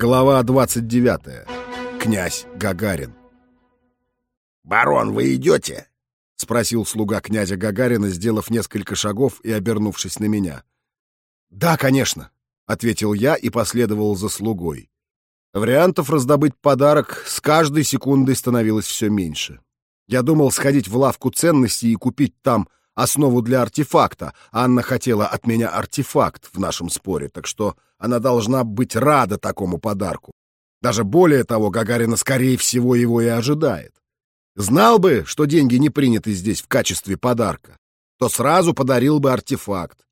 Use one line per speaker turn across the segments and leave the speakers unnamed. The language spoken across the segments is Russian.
Глава 29. Князь Гагарин.
«Барон, вы идете?»
— спросил слуга князя Гагарина, сделав несколько шагов и обернувшись на меня. «Да, конечно», — ответил я и последовал за слугой. Вариантов раздобыть подарок с каждой секундой становилось все меньше. Я думал сходить в лавку ценностей и купить там основу для артефакта. Анна хотела от меня артефакт в нашем споре, так что она должна быть рада такому подарку. Даже более того, Гагарина, скорее всего, его и ожидает. Знал бы, что деньги не приняты здесь в качестве подарка, то сразу подарил бы артефакт.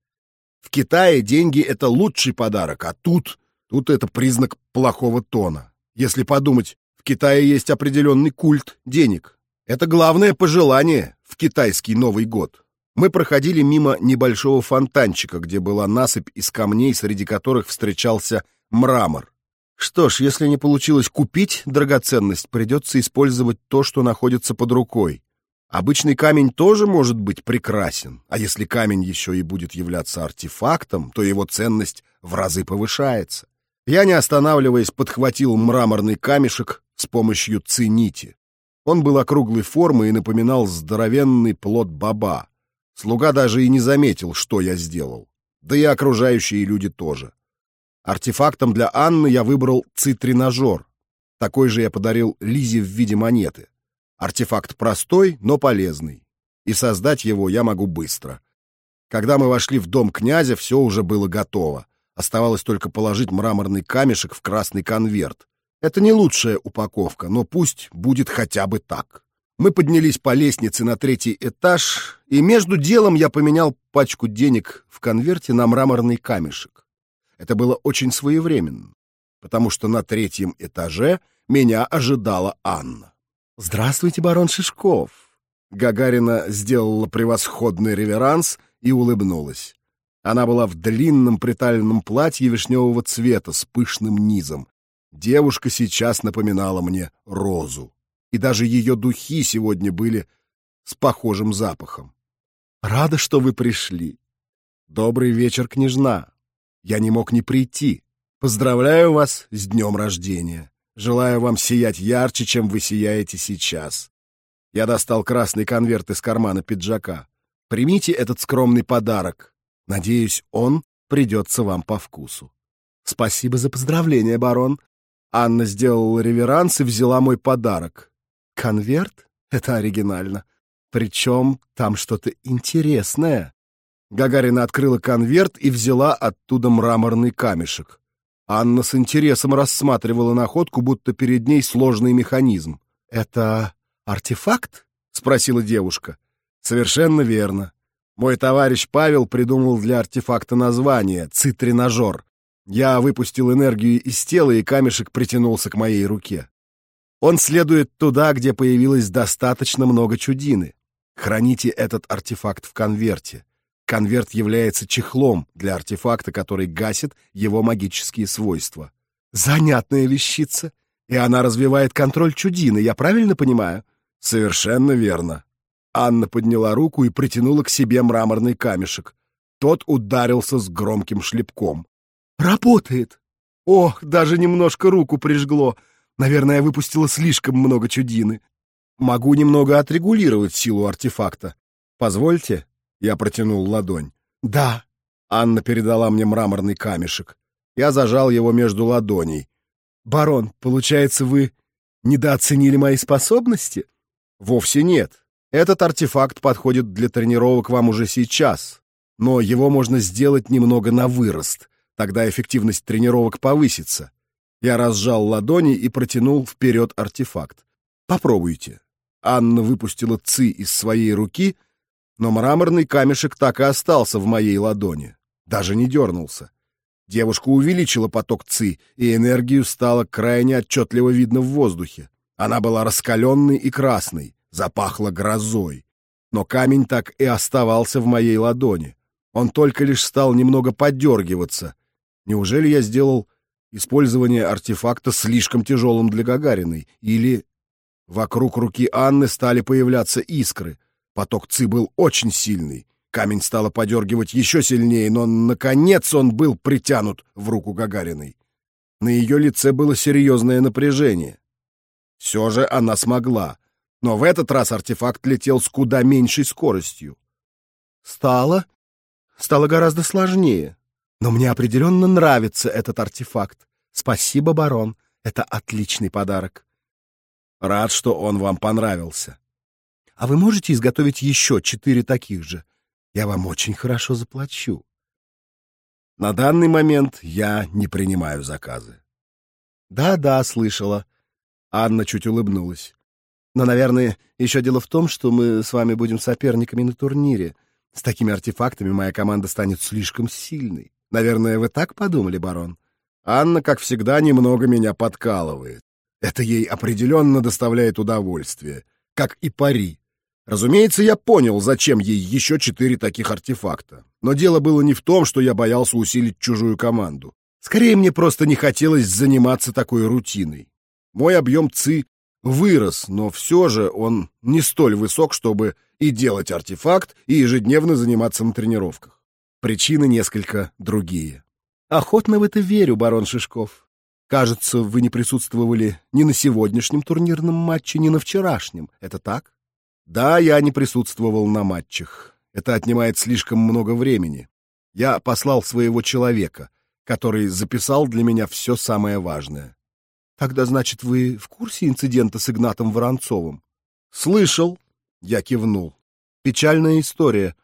В Китае деньги — это лучший подарок, а тут... Тут это признак плохого тона. Если подумать, в Китае есть определенный культ денег. Это главное пожелание в китайский Новый год. Мы проходили мимо небольшого фонтанчика, где была насыпь из камней, среди которых встречался мрамор. Что ж, если не получилось купить драгоценность, придется использовать то, что находится под рукой. Обычный камень тоже может быть прекрасен, а если камень еще и будет являться артефактом, то его ценность в разы повышается. Я, не останавливаясь, подхватил мраморный камешек с помощью цинити. Он был округлой формы и напоминал здоровенный плод баба. Слуга даже и не заметил, что я сделал. Да и окружающие люди тоже. Артефактом для Анны я выбрал цитринажер. Такой же я подарил Лизе в виде монеты. Артефакт простой, но полезный. И создать его я могу быстро. Когда мы вошли в дом князя, все уже было готово. Оставалось только положить мраморный камешек в красный конверт. Это не лучшая упаковка, но пусть будет хотя бы так. Мы поднялись по лестнице на третий этаж, и между делом я поменял пачку денег в конверте на мраморный камешек. Это было очень своевременно, потому что на третьем этаже меня ожидала Анна. «Здравствуйте, барон Шишков!» Гагарина сделала превосходный реверанс и улыбнулась. Она была в длинном приталенном платье вишневого цвета с пышным низом. Девушка сейчас напоминала мне розу и даже ее духи сегодня были с похожим запахом. «Рада, что вы пришли. Добрый вечер, княжна. Я не мог не прийти. Поздравляю вас с днем рождения. Желаю вам сиять ярче, чем вы сияете сейчас». Я достал красный конверт из кармана пиджака. «Примите этот скромный подарок. Надеюсь, он придется вам по вкусу». «Спасибо за поздравление, барон». Анна сделала реверанс и взяла мой подарок. Конверт? Это оригинально. Причем там что-то интересное. Гагарина открыла конверт и взяла оттуда мраморный камешек. Анна с интересом рассматривала находку, будто перед ней сложный механизм. «Это артефакт?» — спросила девушка. «Совершенно верно. Мой товарищ Павел придумал для артефакта название «Цитринажер». Я выпустил энергию из тела, и камешек притянулся к моей руке. Он следует туда, где появилось достаточно много чудины. Храните этот артефакт в конверте. Конверт является чехлом для артефакта, который гасит его магические свойства. Занятная вещица. И она развивает контроль чудины, я правильно понимаю? Совершенно верно. Анна подняла руку и притянула к себе мраморный камешек. Тот ударился с громким шлепком. Работает! Ох, даже немножко руку прижгло. Наверное, я выпустила слишком много чудины. Могу немного отрегулировать силу артефакта. Позвольте, я протянул ладонь. Да. Анна передала мне мраморный камешек. Я зажал его между ладоней. Барон, получается, вы недооценили мои способности? Вовсе нет. Этот артефакт подходит для тренировок вам уже сейчас, но его можно сделать немного на вырост. Тогда эффективность тренировок повысится. Я разжал ладони и протянул вперед артефакт. «Попробуйте». Анна выпустила ци из своей руки, но мраморный камешек так и остался в моей ладони. Даже не дернулся. Девушка увеличила поток ци, и энергию стало крайне отчетливо видно в воздухе. Она была раскаленной и красной, запахла грозой. Но камень так и оставался в моей ладони. Он только лишь стал немного подергиваться. Неужели я сделал использование артефакта слишком тяжелым для Гагариной, или вокруг руки Анны стали появляться искры. Поток ЦИ был очень сильный. Камень стало подергивать еще сильнее, но, наконец, он был притянут в руку Гагариной. На ее лице было серьезное напряжение. Все же она смогла, но в этот раз артефакт летел с куда меньшей скоростью. Стало? Стало гораздо сложнее. Но мне определенно нравится этот артефакт. Спасибо, барон. Это отличный подарок. Рад, что он вам понравился. А вы можете изготовить еще четыре таких же? Я вам очень хорошо заплачу. На данный момент я не принимаю заказы. Да-да, слышала. Анна чуть улыбнулась. Но, наверное, еще дело в том, что мы с вами будем соперниками на турнире. С такими артефактами моя команда станет слишком сильной. Наверное, вы так подумали, барон? Анна, как всегда, немного меня подкалывает. Это ей определенно доставляет удовольствие, как и пари. Разумеется, я понял, зачем ей еще четыре таких артефакта. Но дело было не в том, что я боялся усилить чужую команду. Скорее, мне просто не хотелось заниматься такой рутиной. Мой объем ЦИ вырос, но все же он не столь высок, чтобы и делать артефакт, и ежедневно заниматься на тренировках. Причины несколько другие. Охотно в это верю, барон Шишков. Кажется, вы не присутствовали ни на сегодняшнем турнирном матче, ни на вчерашнем. Это так? Да, я не присутствовал на матчах. Это отнимает слишком много времени. Я послал своего человека, который записал для меня все самое важное. Тогда, значит, вы в курсе инцидента с Игнатом Воронцовым? Слышал. Я кивнул. Печальная история.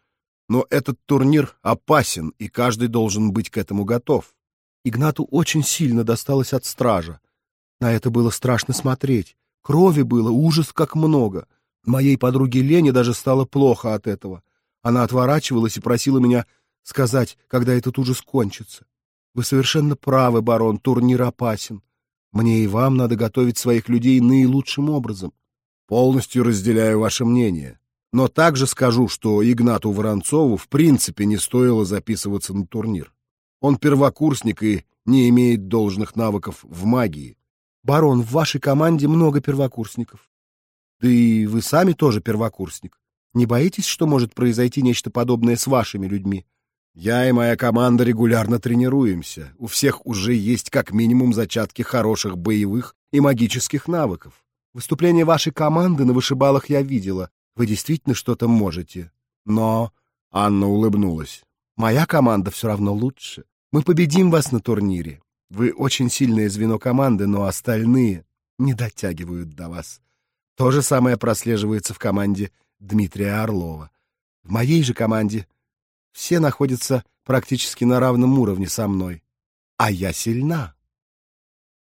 Но этот турнир опасен, и каждый должен быть к этому готов. Игнату очень сильно досталось от стража. На это было страшно смотреть. Крови было ужас как много. Моей подруге Лене даже стало плохо от этого. Она отворачивалась и просила меня сказать, когда этот ужас кончится. Вы совершенно правы, барон, турнир опасен. Мне и вам надо готовить своих людей наилучшим образом. Полностью разделяю ваше мнение. Но также скажу, что Игнату Воронцову в принципе не стоило записываться на турнир. Он первокурсник и не имеет должных навыков в магии. Барон, в вашей команде много первокурсников. Да и вы сами тоже первокурсник. Не боитесь, что может произойти нечто подобное с вашими людьми? Я и моя команда регулярно тренируемся. У всех уже есть как минимум зачатки хороших боевых и магических навыков. Выступление вашей команды на вышибалах я видела. Вы действительно что-то можете. Но... Анна улыбнулась. Моя команда все равно лучше. Мы победим вас на турнире. Вы очень сильное звено команды, но остальные не дотягивают до вас. То же самое прослеживается в команде Дмитрия Орлова. В моей же команде все находятся практически на равном уровне со мной. А я сильна.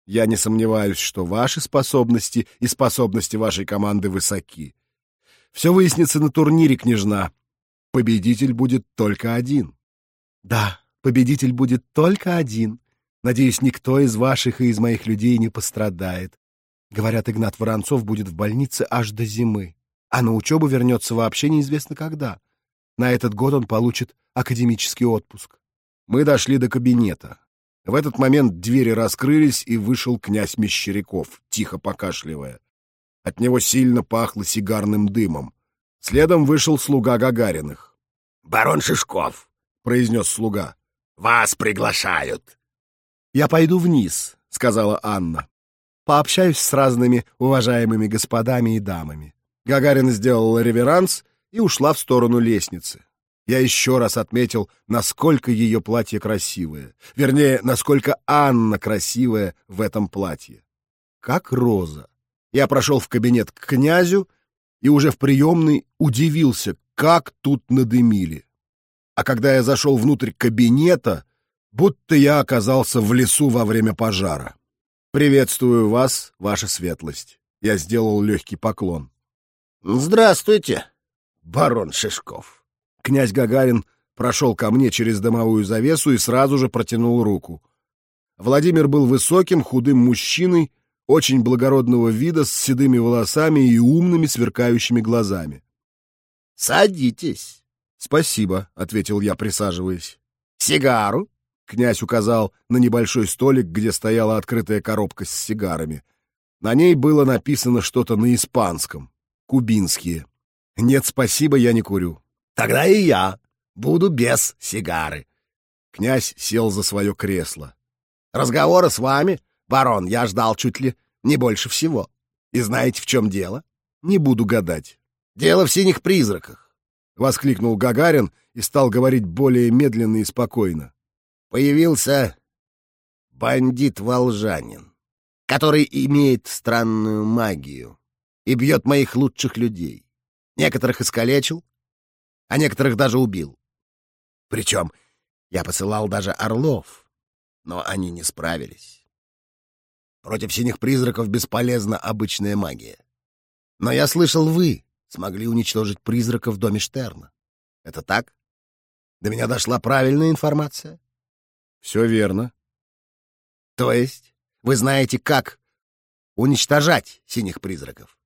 Я не сомневаюсь, что ваши способности и способности вашей команды высоки. Все выяснится на турнире, княжна. Победитель будет только один. Да, победитель будет только один. Надеюсь, никто из ваших и из моих людей не пострадает. Говорят, Игнат Воронцов будет в больнице аж до зимы, а на учебу вернется вообще неизвестно когда. На этот год он получит академический отпуск. Мы дошли до кабинета. В этот момент двери раскрылись, и вышел князь Мещеряков, тихо покашливая. От него сильно пахло сигарным дымом. Следом вышел слуга Гагариных.
— Барон Шишков, —
произнес слуга.
— Вас приглашают.
— Я пойду вниз, — сказала Анна пообщаюсь с разными уважаемыми господами и дамами. Гагарин сделал реверанс и ушла в сторону лестницы. Я еще раз отметил, насколько ее платье красивое. Вернее, насколько Анна красивая в этом платье. Как роза. Я прошел в кабинет к князю и уже в приемной удивился, как тут надымили. А когда я зашел внутрь кабинета, будто я оказался в лесу во время пожара. «Приветствую вас, ваша светлость». Я сделал легкий поклон.
«Здравствуйте, барон Шишков».
Князь Гагарин прошел ко мне через домовую завесу и сразу же протянул руку. Владимир был высоким, худым мужчиной, очень благородного вида, с седыми волосами и умными сверкающими глазами.
«Садитесь».
«Спасибо», — ответил я, присаживаясь.
«Сигару?»
Князь указал на небольшой столик, где стояла открытая коробка с сигарами. На ней было написано что-то на испанском. Кубинские. Нет, спасибо, я не курю.
Тогда и я буду без сигары.
Князь сел за свое кресло.
Разговоры с вами, барон, я ждал чуть ли не больше всего. И знаете, в чем дело?
Не буду гадать.
Дело в синих призраках.
Воскликнул Гагарин и стал говорить более медленно и спокойно.
Появился бандит-волжанин, который имеет странную магию и бьет моих лучших людей. Некоторых искалечил, а некоторых даже убил. Причем я посылал даже орлов, но они не справились. Против синих призраков бесполезна обычная магия. Но я слышал, вы смогли уничтожить призрака в доме Штерна. Это так? До меня дошла правильная информация?
Все верно.
То есть вы знаете, как уничтожать синих призраков?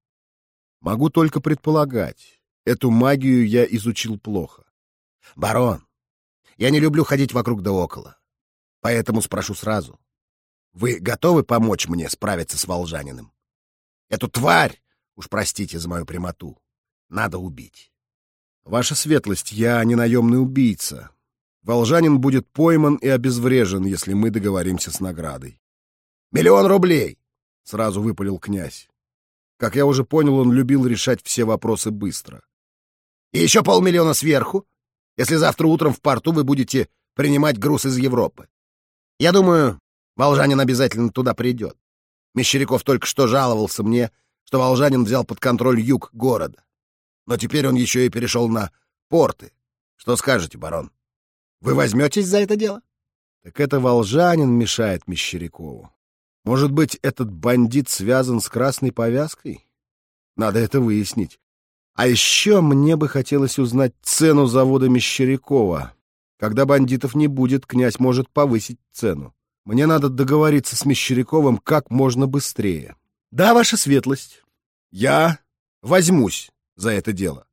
Могу только предполагать. Эту магию я изучил плохо.
Барон, я не люблю ходить вокруг да около. Поэтому спрошу сразу. Вы готовы помочь мне справиться с волжанином? Эту тварь, уж простите за мою прямоту, надо убить.
Ваша светлость, я не наемный убийца. Волжанин будет пойман и обезврежен, если мы договоримся с наградой.
Миллион рублей!
Сразу выпалил князь. Как я уже понял, он любил решать все вопросы быстро.
И еще полмиллиона сверху, если завтра утром в порту вы будете принимать груз из Европы. Я думаю, Волжанин обязательно туда придет. Мещеряков только что жаловался мне, что Волжанин взял под контроль юг города. Но теперь он еще и перешел на порты. Что скажете, барон? Вы возьметесь за это дело?
Так это Волжанин мешает Мещерякову. Может быть, этот бандит связан с красной повязкой? Надо это выяснить. А еще мне бы хотелось узнать цену завода Мещерякова. Когда бандитов не будет, князь может повысить цену. Мне надо договориться с Мещеряковым как можно быстрее. Да, ваша светлость, я возьмусь за это дело.